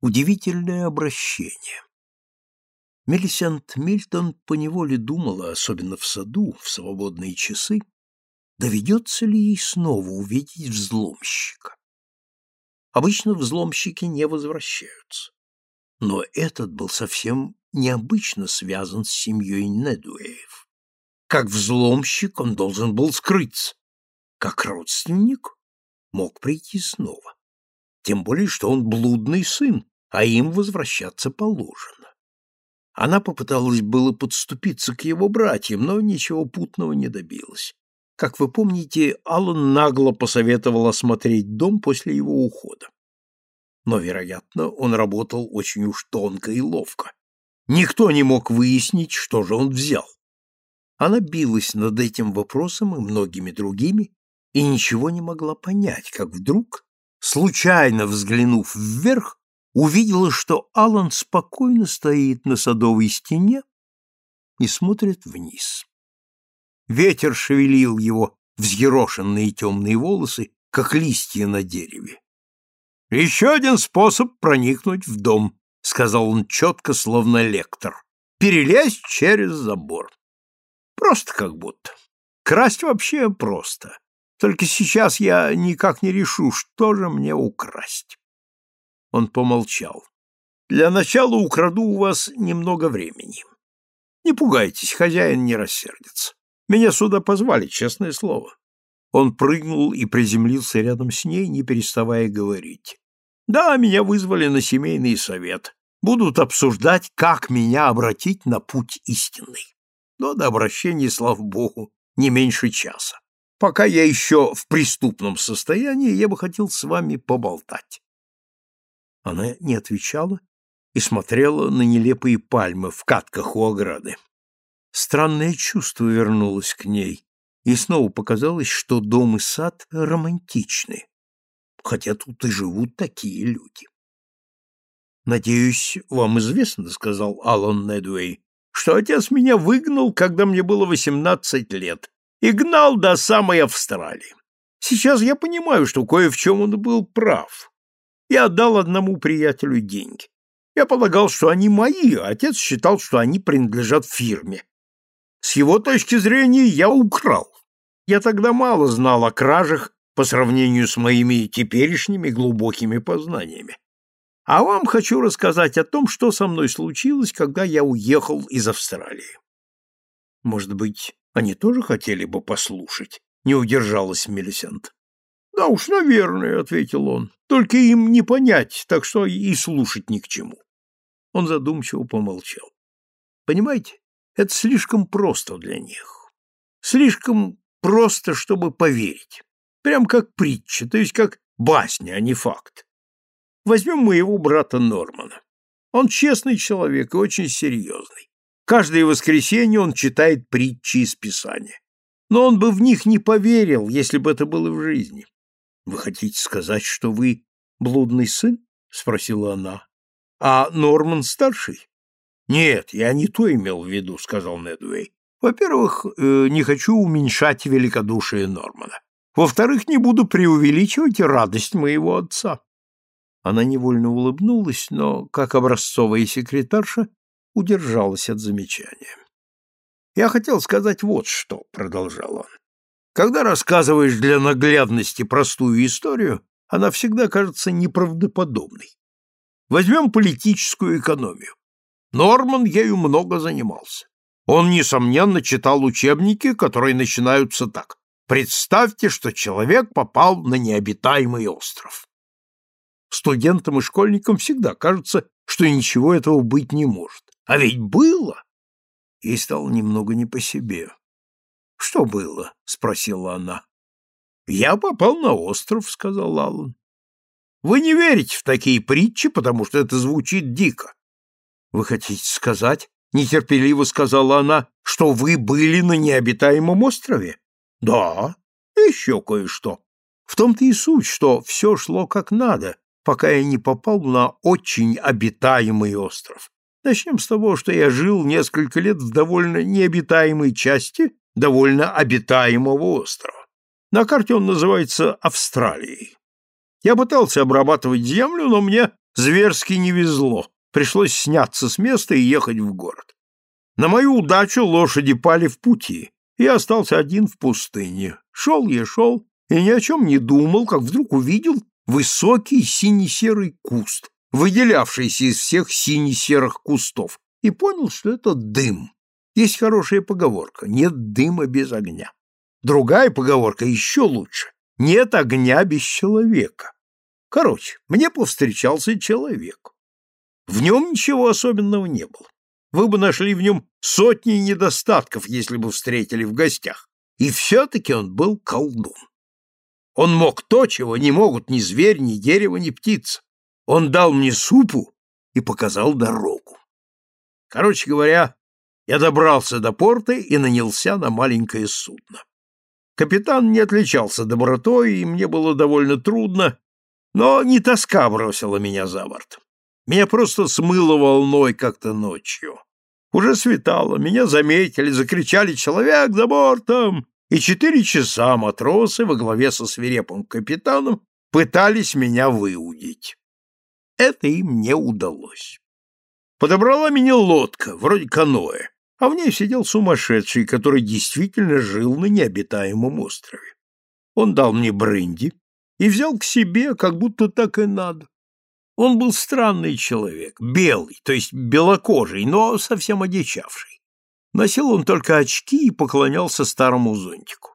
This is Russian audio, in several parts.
Удивительное обращение. Мелисент Мильтон поневоле думала, особенно в саду, в свободные часы, доведется ли ей снова увидеть взломщика. Обычно взломщики не возвращаются. Но этот был совсем необычно связан с семьей Недуэев. Как взломщик он должен был скрыться. Как родственник мог прийти снова. Тем более, что он блудный сын, а им возвращаться положено. Она попыталась было подступиться к его братьям, но ничего путного не добилась. Как вы помните, Аллан нагло посоветовал осмотреть дом после его ухода. Но, вероятно, он работал очень уж тонко и ловко. Никто не мог выяснить, что же он взял. Она билась над этим вопросом и многими другими, и ничего не могла понять, как вдруг, случайно взглянув вверх, увидела, что Алан спокойно стоит на садовой стене и смотрит вниз. Ветер шевелил его взъерошенные темные волосы, как листья на дереве. «Еще один способ проникнуть в дом», — сказал он четко, словно лектор. «Перелезть через забор. Просто как будто. Красть вообще просто. Только сейчас я никак не решу, что же мне украсть». Он помолчал. «Для начала украду у вас немного времени. Не пугайтесь, хозяин не рассердится. Меня сюда позвали, честное слово». Он прыгнул и приземлился рядом с ней, не переставая говорить. «Да, меня вызвали на семейный совет. Будут обсуждать, как меня обратить на путь истинный. Но до обращения, слава богу, не меньше часа. Пока я еще в преступном состоянии, я бы хотел с вами поболтать. Она не отвечала и смотрела на нелепые пальмы в катках у ограды. Странное чувство вернулось к ней, и снова показалось, что дом и сад романтичны, хотя тут и живут такие люди. «Надеюсь, вам известно, — сказал Алан Недуэй, — что отец меня выгнал, когда мне было восемнадцать лет, и гнал до самой Австралии. Сейчас я понимаю, что кое в чем он был прав и отдал одному приятелю деньги. Я полагал, что они мои, а отец считал, что они принадлежат фирме. С его точки зрения я украл. Я тогда мало знал о кражах по сравнению с моими теперешними глубокими познаниями. А вам хочу рассказать о том, что со мной случилось, когда я уехал из Австралии. Может быть, они тоже хотели бы послушать? Не удержалась Мелисент. Да уж, наверное, ответил он. Только им не понять, так что и слушать ни к чему. Он задумчиво помолчал. Понимаете, это слишком просто для них. Слишком просто, чтобы поверить. Прям как притча, то есть как басня, а не факт. Возьмем моего брата Нормана. Он честный человек и очень серьезный. Каждое воскресенье он читает притчи из Писания. Но он бы в них не поверил, если бы это было в жизни. Вы хотите сказать, что вы блудный сын? спросила она. А Норман старший? Нет, я не то имел в виду, сказал Недуэй. Во-первых, э, не хочу уменьшать великодушие Нормана. Во-вторых, не буду преувеличивать радость моего отца. Она невольно улыбнулась, но, как образцовая секретарша, удержалась от замечания. «Я хотел сказать вот что», — продолжал он. Когда рассказываешь для наглядности простую историю, она всегда кажется неправдоподобной. Возьмем политическую экономию. Норман ею много занимался. Он, несомненно, читал учебники, которые начинаются так. Представьте, что человек попал на необитаемый остров. Студентам и школьникам всегда кажется, что ничего этого быть не может. А ведь было. Ей стало немного не по себе. Что было? спросила она. Я попал на остров, сказал Аллан. Вы не верите в такие притчи, потому что это звучит дико. Вы хотите сказать, нетерпеливо сказала она, что вы были на необитаемом острове? Да, еще кое-что. В том-то и суть, что все шло как надо, пока я не попал на очень обитаемый остров. Начнем с того, что я жил несколько лет в довольно необитаемой части довольно обитаемого острова. На карте он называется Австралией. Я пытался обрабатывать землю, но мне зверски не везло, пришлось сняться с места и ехать в город. На мою удачу лошади пали в пути, и остался один в пустыне. Шел я, шел, и ни о чем не думал, как вдруг увидел высокий сине-серый куст, выделявшийся из всех сине-серых кустов, и понял, что это дым. Есть хорошая поговорка «нет дыма без огня». Другая поговорка еще лучше «нет огня без человека». Короче, мне повстречался человек. В нем ничего особенного не было. Вы бы нашли в нем сотни недостатков, если бы встретили в гостях. И все-таки он был колдун. Он мог то, чего не могут ни зверь, ни дерево, ни птица. Он дал мне супу и показал дорогу. Короче говоря, я добрался до порта и нанялся на маленькое судно. Капитан не отличался добротой, и мне было довольно трудно, но не тоска бросила меня за борт. Меня просто смыло волной как-то ночью. Уже светало, меня заметили, закричали «Человек за бортом!» И четыре часа матросы во главе со свирепым капитаном пытались меня выудить. Это им не удалось. Подобрала меня лодка, вроде каноэ, а в ней сидел сумасшедший, который действительно жил на необитаемом острове. Он дал мне бренди и взял к себе, как будто так и надо. Он был странный человек, белый, то есть белокожий, но совсем одичавший. Носил он только очки и поклонялся старому зонтику.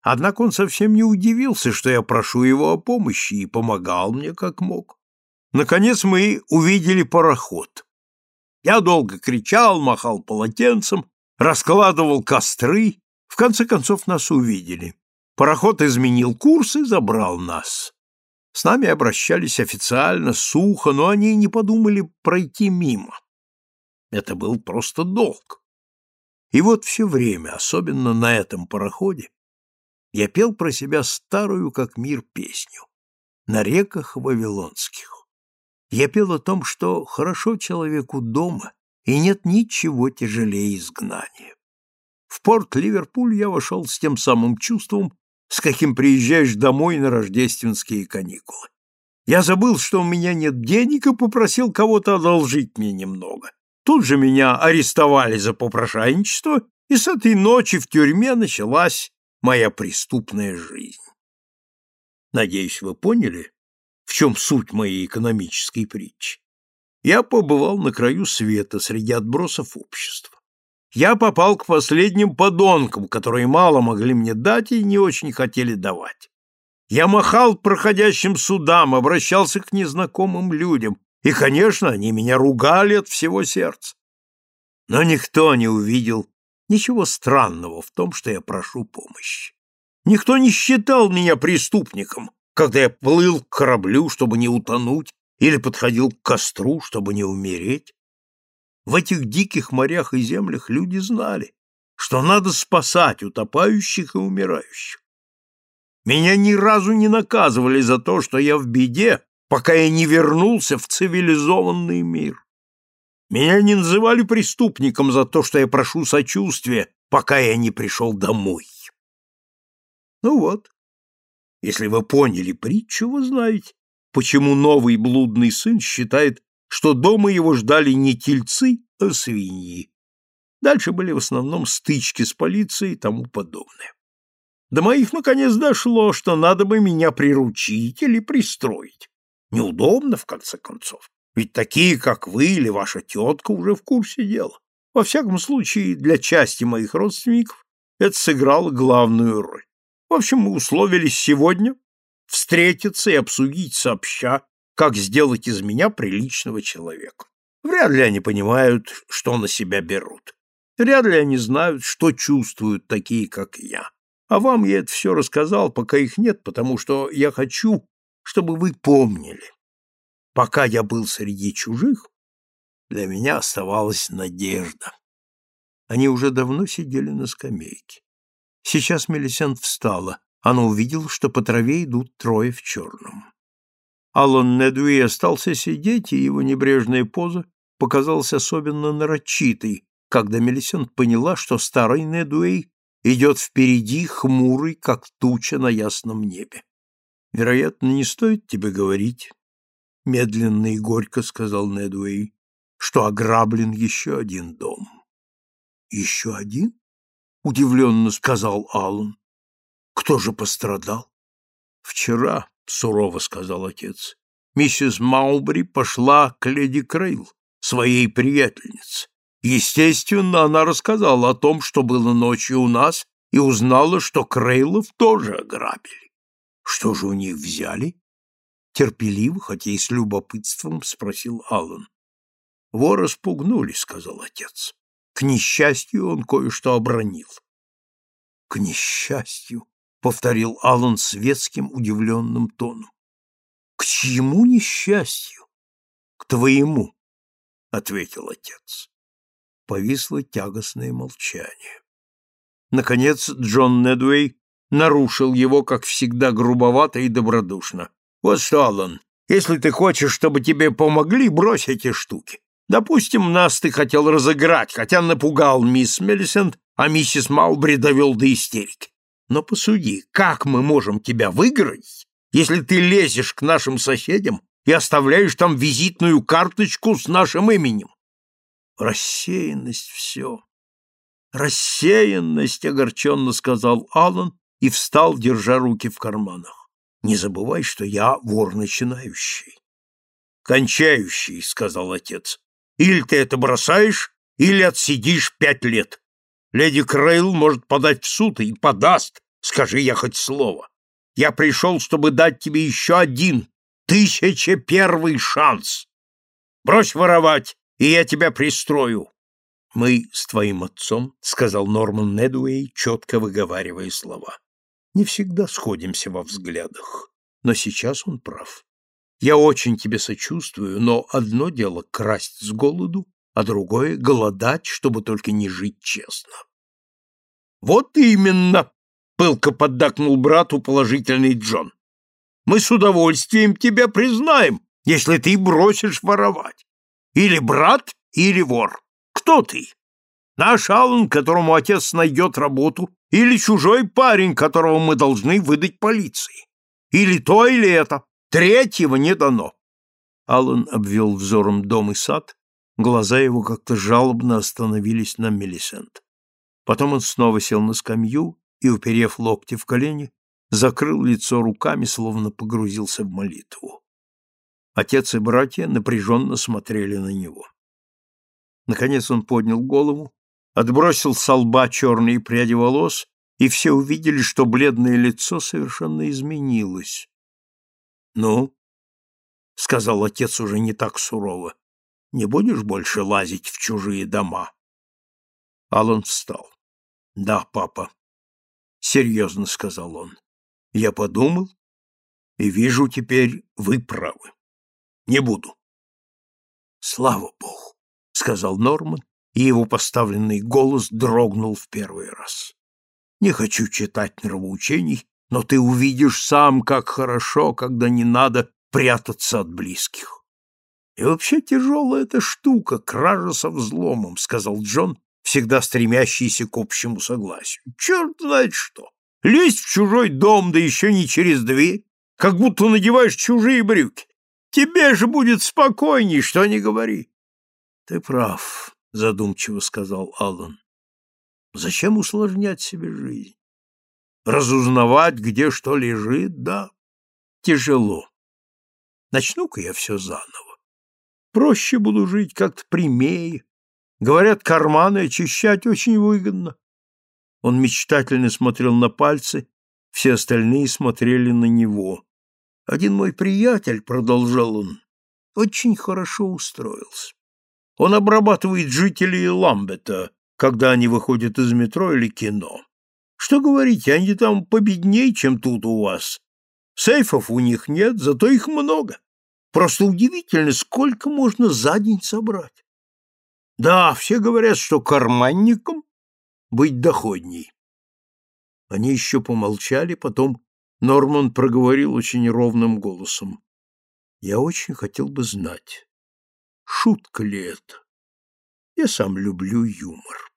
Однако он совсем не удивился, что я прошу его о помощи, и помогал мне как мог. Наконец мы увидели пароход. Я долго кричал, махал полотенцем, раскладывал костры. В конце концов нас увидели. Пароход изменил курс и забрал нас. С нами обращались официально, сухо, но они не подумали пройти мимо. Это был просто долг. И вот все время, особенно на этом пароходе, я пел про себя старую, как мир, песню «На реках вавилонских». Я пел о том, что хорошо человеку дома, и нет ничего тяжелее изгнания. В порт Ливерпуль я вошел с тем самым чувством, с каким приезжаешь домой на рождественские каникулы. Я забыл, что у меня нет денег, и попросил кого-то одолжить мне немного. Тут же меня арестовали за попрошайничество, и с этой ночи в тюрьме началась моя преступная жизнь. Надеюсь, вы поняли, в чем суть моей экономической притчи. Я побывал на краю света среди отбросов общества я попал к последним подонкам, которые мало могли мне дать и не очень хотели давать. Я махал проходящим судам, обращался к незнакомым людям, и, конечно, они меня ругали от всего сердца. Но никто не увидел ничего странного в том, что я прошу помощи. Никто не считал меня преступником, когда я плыл к кораблю, чтобы не утонуть, или подходил к костру, чтобы не умереть. В этих диких морях и землях люди знали, что надо спасать утопающих и умирающих. Меня ни разу не наказывали за то, что я в беде, пока я не вернулся в цивилизованный мир. Меня не называли преступником за то, что я прошу сочувствия, пока я не пришел домой. Ну вот, если вы поняли притчу, вы знаете, почему новый блудный сын считает что дома его ждали не тельцы, а свиньи. Дальше были в основном стычки с полицией и тому подобное. До моих наконец дошло, что надо бы меня приручить или пристроить. Неудобно, в конце концов. Ведь такие, как вы или ваша тетка, уже в курсе дела. Во всяком случае, для части моих родственников это сыграло главную роль. В общем, мы условились сегодня встретиться и обсудить сообща как сделать из меня приличного человека. Вряд ли они понимают, что на себя берут. Вряд ли они знают, что чувствуют такие, как я. А вам я это все рассказал, пока их нет, потому что я хочу, чтобы вы помнили. Пока я был среди чужих, для меня оставалась надежда. Они уже давно сидели на скамейке. Сейчас Мелисент встала. Она увидела, что по траве идут трое в черном. Аллан Недуи остался сидеть, и его небрежная поза показалась особенно нарочитой, когда Мелисент поняла, что старый Недуэй идет впереди, хмурый, как туча на ясном небе. Вероятно, не стоит тебе говорить. медленно и горько сказал Недуэй, что ограблен еще один дом. Еще один? Удивленно сказал Аллан. Кто же пострадал? Вчера, сурово сказал отец, миссис Маубри пошла к леди Крейл, своей приятельнице. Естественно, она рассказала о том, что было ночью у нас, и узнала, что Крейлов тоже ограбили. Что же у них взяли? Терпеливо, хотя и с любопытством, спросил Аллан. Вора спугнули, сказал отец. К несчастью, он кое-что обронил. К несчастью, повторил Аллан светским удивленным тоном. К чьему несчастью? К твоему, ответил отец. Повисло тягостное молчание. Наконец Джон Недуэй нарушил его, как всегда, грубовато и добродушно. «Вот что, Аллан, если ты хочешь, чтобы тебе помогли, брось эти штуки. Допустим, нас ты хотел разыграть, хотя напугал мисс Мелисент, а миссис Маубри довел до истерики. Но посуди, как мы можем тебя выиграть, если ты лезешь к нашим соседям и оставляешь там визитную карточку с нашим именем? Рассеянность все. Рассеянность, огорченно сказал Аллан и встал, держа руки в карманах. Не забывай, что я вор начинающий. Кончающий, сказал отец. Или ты это бросаешь, или отсидишь пять лет. Леди Крейл может подать в суд и подаст, скажи я хоть слово. Я пришел, чтобы дать тебе еще один, тысяча первый шанс. Брось воровать, и я тебя пристрою. Мы с твоим отцом, — сказал Норман Недуэй, четко выговаривая слова. Не всегда сходимся во взглядах, но сейчас он прав. Я очень тебе сочувствую, но одно дело — красть с голоду, а другое — голодать, чтобы только не жить честно. — Вот именно! — пылко поддакнул брату положительный Джон. — Мы с удовольствием тебя признаем, если ты бросишь воровать. Или брат, или вор. Кто ты? Наш Аллан, которому отец найдет работу, или чужой парень, которого мы должны выдать полиции? Или то, или это? Третьего не дано. Аллан обвел взором дом и сад, глаза его как-то жалобно остановились на Мелисент. Потом он снова сел на скамью и, уперев локти в колени, закрыл лицо руками, словно погрузился в молитву. Отец и братья напряженно смотрели на него. Наконец он поднял голову, отбросил с лба черные пряди волос, и все увидели, что бледное лицо совершенно изменилось. «Ну?» — сказал отец уже не так сурово. «Не будешь больше лазить в чужие дома?» Алан встал. «Да, папа», — серьезно сказал он. «Я подумал и вижу теперь, вы правы. Не буду». «Слава Богу», — сказал Норман, и его поставленный голос дрогнул в первый раз. «Не хочу читать нравоучений, но ты увидишь сам, как хорошо, когда не надо прятаться от близких. И вообще тяжелая эта штука, кража со взломом, сказал Джон, всегда стремящийся к общему согласию. Черт знает что. Лезть в чужой дом, да еще не через дверь, как будто надеваешь чужие брюки. Тебе же будет спокойней, что не говори. Ты прав, задумчиво сказал Аллан. Зачем усложнять себе жизнь? Разузнавать, где что лежит, да, тяжело. Начну-ка я все заново. Проще буду жить как-то прямее. Говорят, карманы очищать очень выгодно. Он мечтательно смотрел на пальцы, все остальные смотрели на него. Один мой приятель, продолжал он, очень хорошо устроился. Он обрабатывает жителей Ламбета, когда они выходят из метро или кино. Что говорить, они там победнее, чем тут у вас. Сейфов у них нет, зато их много. Просто удивительно, сколько можно за день собрать. Да, все говорят, что карманникам быть доходней. Они еще помолчали, потом Норман проговорил очень ровным голосом. Я очень хотел бы знать, шутка ли это. Я сам люблю юмор.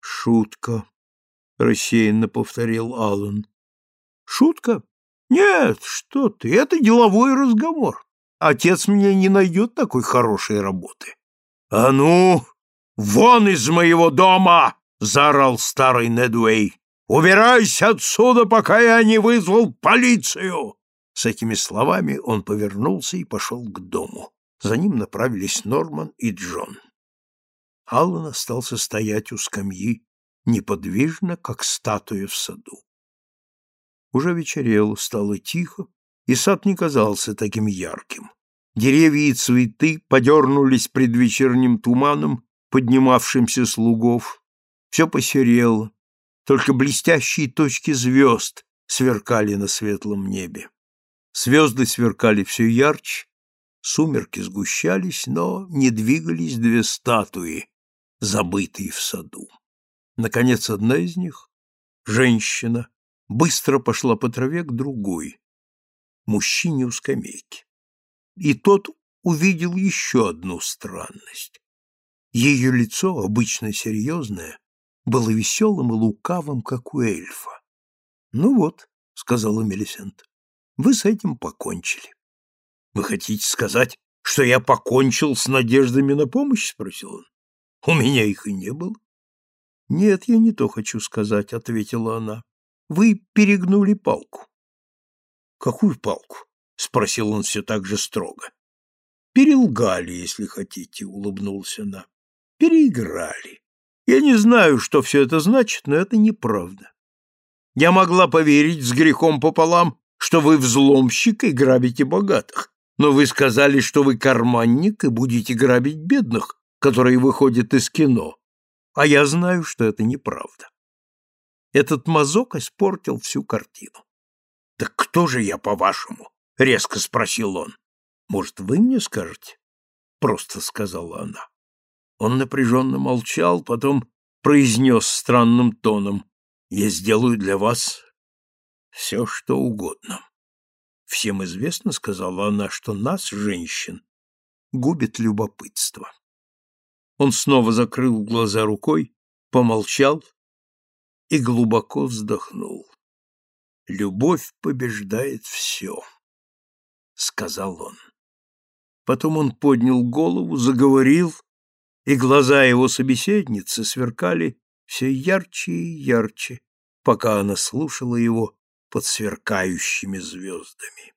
Шутка, рассеянно повторил Аллан. Шутка? Нет, что ты, это деловой разговор. отец мне не найдет такой хорошей работы. — А ну, вон из моего дома! — заорал старый Недуэй. — Убирайся отсюда, пока я не вызвал полицию! С этими словами он повернулся и пошел к дому. За ним направились Норман и Джон. Аллан остался стоять у скамьи, неподвижно, как статуя в саду. Уже вечерело, стало тихо, и сад не казался таким ярким. Деревья и цветы подернулись предвечерним туманом, поднимавшимся с лугов. Все посерело, только блестящие точки звезд сверкали на светлом небе. Звезды сверкали все ярче, сумерки сгущались, но не двигались две статуи, забытые в саду. Наконец, одна из них, женщина, быстро пошла по траве к другой, мужчине у скамейки. И тот увидел еще одну странность. Ее лицо, обычно серьезное, было веселым и лукавым, как у эльфа. — Ну вот, — сказала Мелисент, — вы с этим покончили. — Вы хотите сказать, что я покончил с надеждами на помощь? — спросил он. — У меня их и не было. — Нет, я не то хочу сказать, — ответила она. — Вы перегнули палку. — Какую палку? — спросил он все так же строго. — Перелгали, если хотите, — улыбнулся она. — Переиграли. Я не знаю, что все это значит, но это неправда. Я могла поверить с грехом пополам, что вы взломщик и грабите богатых, но вы сказали, что вы карманник и будете грабить бедных, которые выходят из кино, а я знаю, что это неправда. Этот мазок испортил всю картину. — Так кто же я, по-вашему? — резко спросил он. — Может, вы мне скажете? — просто сказала она. Он напряженно молчал, потом произнес странным тоном. «Я сделаю для вас все, что угодно». «Всем известно, — сказала она, — что нас, женщин, губит любопытство». Он снова закрыл глаза рукой, помолчал и глубоко вздохнул. «Любовь побеждает все», — сказал он. Потом он поднял голову, заговорил, и глаза его собеседницы сверкали все ярче и ярче, пока она слушала его под сверкающими звездами.